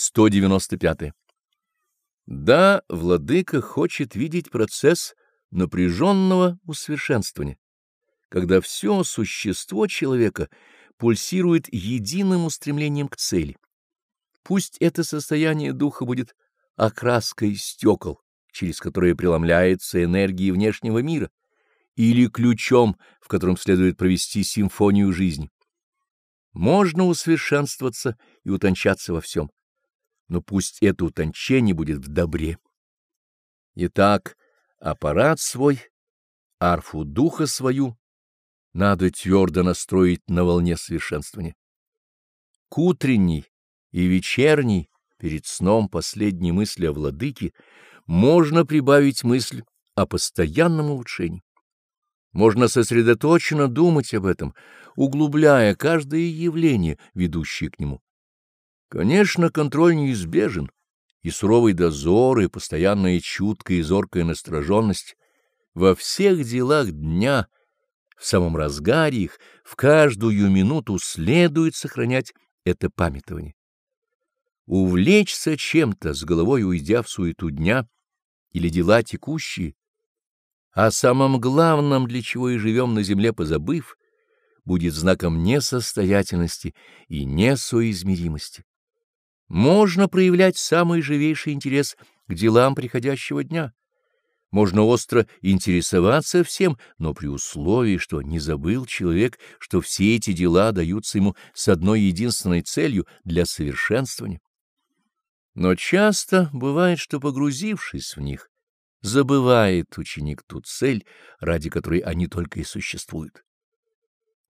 195. Да, владыка хочет видеть процесс напряженного усовершенствования, когда все существо человека пульсирует единым устремлением к цели. Пусть это состояние духа будет окраской стекол, через которые преломляется энергия внешнего мира, или ключом, в котором следует провести симфонию жизни. Можно усовершенствоваться и утончаться во всем, но пусть это утончение будет в добре. Итак, аппарат свой, арфу духа свою надо твердо настроить на волне совершенствования. К утренней и вечерней, перед сном последней мысли о владыке, можно прибавить мысль о постоянном улучшении. Можно сосредоточенно думать об этом, углубляя каждое явление, ведущее к нему. Конечно, контроль неизбежен, и суровый дозор, и постоянная чуткая и зоркая настороженность во всех делах дня, в самом разгаре их, в каждую минуту следует сохранять это памятование. Увлечься чем-то, с головой уйдя в суету дня, или дела текущие, о самом главном, для чего и живем на земле, позабыв, будет знаком несостоятельности и несоизмеримости. Можно проявлять самый живейший интерес к делам приходящего дня. Можно остро интересоваться всем, но при условии, что не забыл человек, что все эти дела даются ему с одной единственной целью для совершенствования. Но часто бывает, что, погрузившись в них, забывает ученик ту цель, ради которой они только и существуют.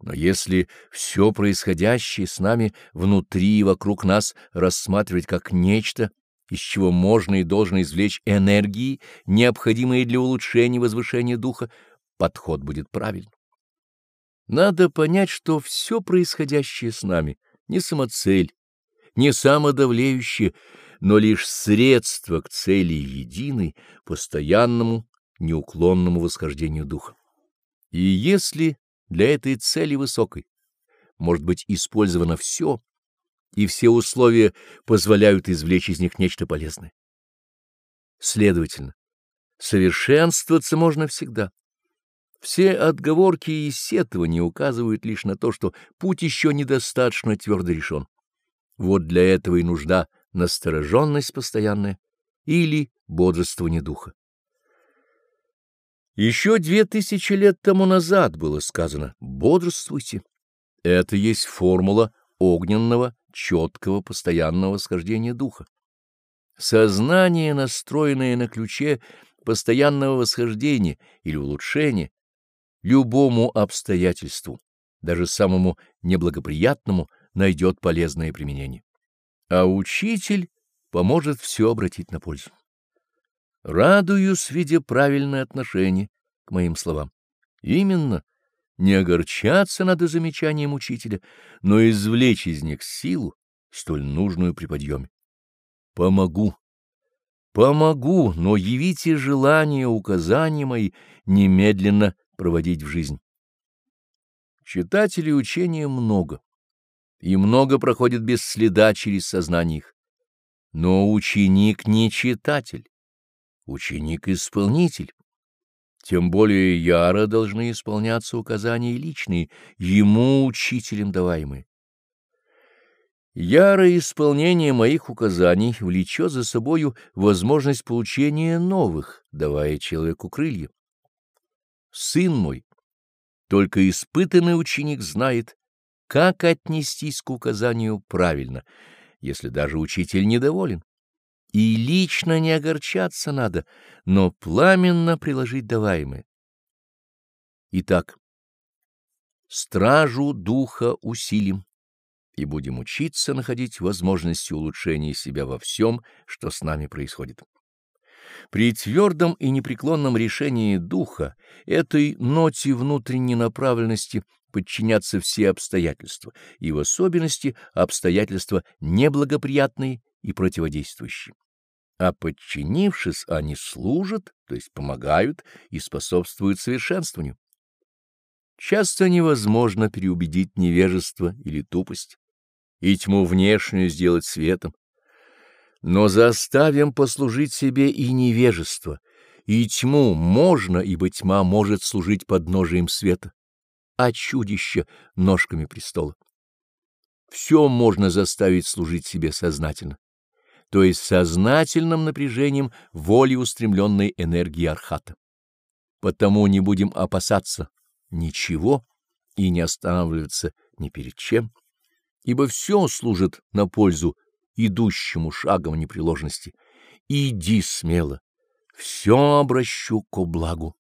Но если все происходящее с нами внутри и вокруг нас рассматривать как нечто, из чего можно и должно извлечь энергии, необходимые для улучшения и возвышения духа, подход будет правильным. Надо понять, что все происходящее с нами не самоцель, не самодавлеющее, но лишь средство к цели единой, постоянному, неуклонному восхождению духа. И если для этой цели высокой может быть использовано все, и все условия позволяют извлечь из них нечто полезное. Следовательно, совершенствоваться можно всегда. Все отговорки и сетования указывают лишь на то, что путь еще недостаточно твердо решен. Вот для этого и нужда настороженность постоянная или бодрствование духа. Еще две тысячи лет тому назад было сказано «бодрствуйте». Это есть формула огненного, четкого, постоянного восхождения духа. Сознание, настроенное на ключе постоянного восхождения или улучшения, любому обстоятельству, даже самому неблагоприятному, найдет полезное применение а учитель поможет все обратить на пользу. Радуюсь, видя правильное отношение к моим словам. Именно, не огорчаться надо замечанием учителя, но извлечь из них силу, столь нужную при подъеме. Помогу. Помогу, но явите желание указания мои немедленно проводить в жизнь. Читателей учения много и много проходит без следа через сознание их. Но ученик не читатель, ученик — исполнитель. Тем более яро должны исполняться указания личные, ему, учителем, даваемые. Ярое исполнение моих указаний влечет за собою возможность получения новых, давая человеку крылья. Сын мой, только испытанный ученик знает, как отнестись к указанию правильно, если даже учитель недоволен? И лично не огорчаться надо, но пламенно приложить даваемое. Итак, стражу духа усилим и будем учиться находить возможности улучшения себя во всем, что с нами происходит. При твердом и непреклонном решении духа, этой ноте внутренней направленности подчиняться все обстоятельства, и в особенности обстоятельства неблагоприятные и противодействующие. А подчинившись, они служат, то есть помогают и способствуют совершенствованию. Часто невозможно переубедить невежество или тупость, и тьму внешнюю сделать светом. Но заставим послужить себе и невежество, и тьму можно, ибо тьма может служить подножием света, а чудище — ножками престола. Все можно заставить служить себе сознательно, то есть сознательным напряжением воли устремленной энергии Архата. Потому не будем опасаться ничего и не останавливаться ни перед чем, ибо все служит на пользу идущему шагом непреложности. Иди смело, все обращу ко благу.